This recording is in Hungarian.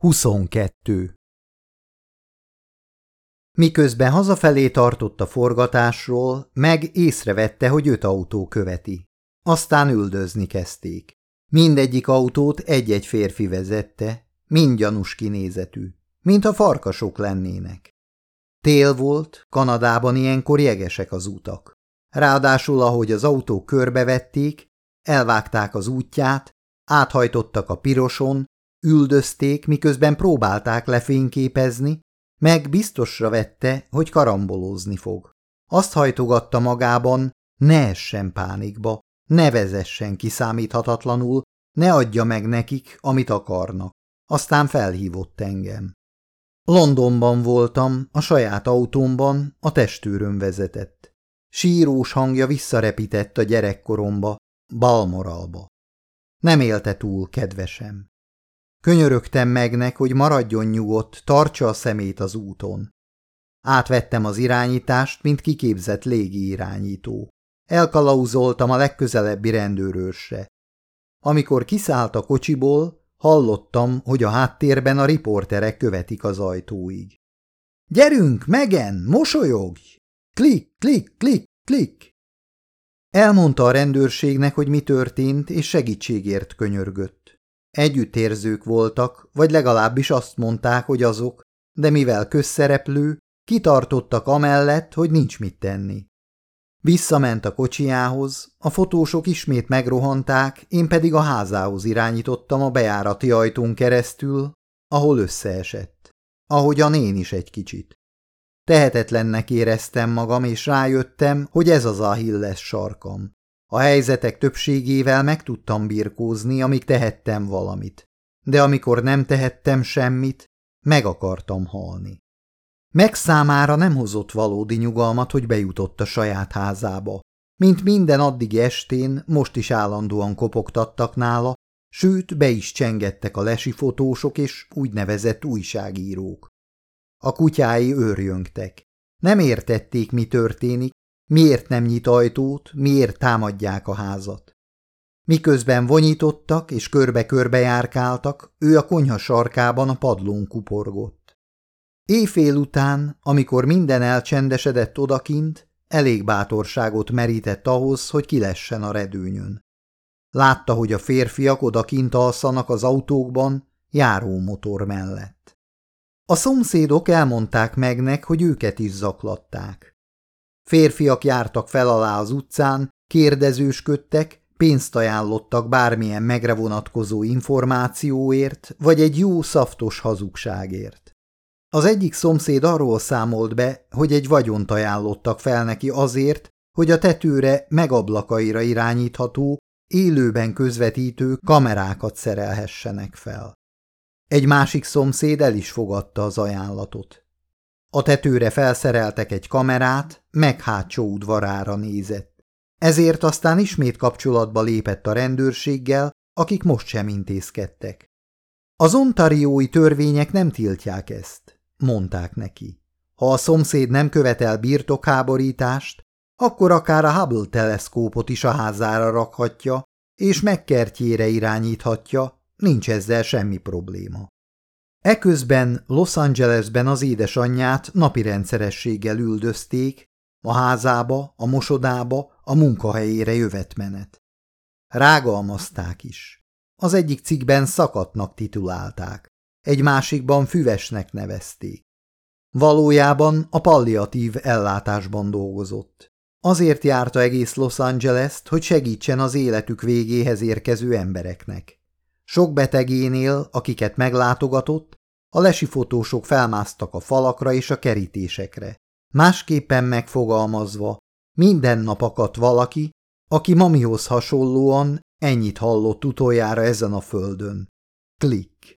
22. Miközben hazafelé tartott a forgatásról, meg észrevette, hogy öt autó követi. Aztán üldözni kezdték. Mindegyik autót egy-egy férfi vezette, mind gyanús kinézetű, mint a farkasok lennének. Tél volt, Kanadában ilyenkor jegesek az utak. Ráadásul, ahogy az autók körbevették, elvágták az útját, áthajtottak a piroson, Üldözték, miközben próbálták lefényképezni, meg biztosra vette, hogy karambolózni fog. Azt hajtogatta magában, ne essen pánikba, ne vezessen kiszámíthatatlanul, ne adja meg nekik, amit akarnak. Aztán felhívott engem. Londonban voltam, a saját autómban, a testőröm vezetett. Sírós hangja visszarepített a gyerekkoromba, Balmoralba. Nem élte túl, kedvesem. Könyörögtem megnek, hogy maradjon nyugodt, tartsa a szemét az úton. Átvettem az irányítást, mint kiképzett légi irányító. Elkalauzoltam a legközelebbi rendőrőrsre. Amikor kiszállt a kocsiból, hallottam, hogy a háttérben a riporterek követik az ajtóig. – Gyerünk, Megen, mosolyogj! Klik, klik, klik, klik! Elmondta a rendőrségnek, hogy mi történt, és segítségért könyörgött. Együttérzők voltak, vagy legalábbis azt mondták, hogy azok, de mivel közszereplő, kitartottak amellett, hogy nincs mit tenni. Visszament a kocsiához, a fotósok ismét megrohanták, én pedig a házához irányítottam a bejárati ajtón keresztül, ahol összeesett. Ahogyan én is egy kicsit. Tehetetlennek éreztem magam, és rájöttem, hogy ez az a hilles sarkam. A helyzetek többségével meg tudtam birkózni, amíg tehettem valamit. De amikor nem tehettem semmit, meg akartam halni. Meg számára nem hozott valódi nyugalmat, hogy bejutott a saját házába. Mint minden addigi estén, most is állandóan kopogtattak nála, sőt, be is csengettek a lesi fotósok és úgynevezett újságírók. A kutyái őrjöngtek. Nem értették, mi történik, Miért nem nyit ajtót, miért támadják a házat? Miközben vonyítottak és körbe-körbe járkáltak, ő a konyha sarkában a padlón kuporgott. Éjfél után, amikor minden elcsendesedett odakint, elég bátorságot merített ahhoz, hogy kilessen a redőnyön. Látta, hogy a férfiak odakint alszanak az autókban, járómotor mellett. A szomszédok elmondták megnek, hogy őket is zaklatták. Férfiak jártak fel alá az utcán, kérdezősködtek, pénzt ajánlottak bármilyen megre vonatkozó információért, vagy egy jó szaftos hazugságért. Az egyik szomszéd arról számolt be, hogy egy vagyont ajánlottak fel neki azért, hogy a tetőre megablakaira irányítható, élőben közvetítő kamerákat szerelhessenek fel. Egy másik szomszéd el is fogadta az ajánlatot. A tetőre felszereltek egy kamerát, meg hátsó udvarára nézett. Ezért aztán ismét kapcsolatba lépett a rendőrséggel, akik most sem intézkedtek. Az ontariói törvények nem tiltják ezt, mondták neki. Ha a szomszéd nem követel birtokháborítást, akkor akár a Hubble teleszkópot is a házára rakhatja, és megkertjére irányíthatja, nincs ezzel semmi probléma. Eközben Los Angelesben az édesanyját napi rendszerességgel üldözték, a házába, a mosodába, a munkahelyére jövetmenet. Rágalmazták is. Az egyik cikkben szakatnak titulálták, egy másikban füvesnek nevezték. Valójában a palliatív ellátásban dolgozott. Azért járta egész Los Angeles-t, hogy segítsen az életük végéhez érkező embereknek. Sok betegénél, akiket meglátogatott, a lesi fotósok felmásztak a falakra és a kerítésekre. Másképpen megfogalmazva, minden nap akadt valaki, aki mamihoz hasonlóan ennyit hallott utoljára ezen a földön. Klik.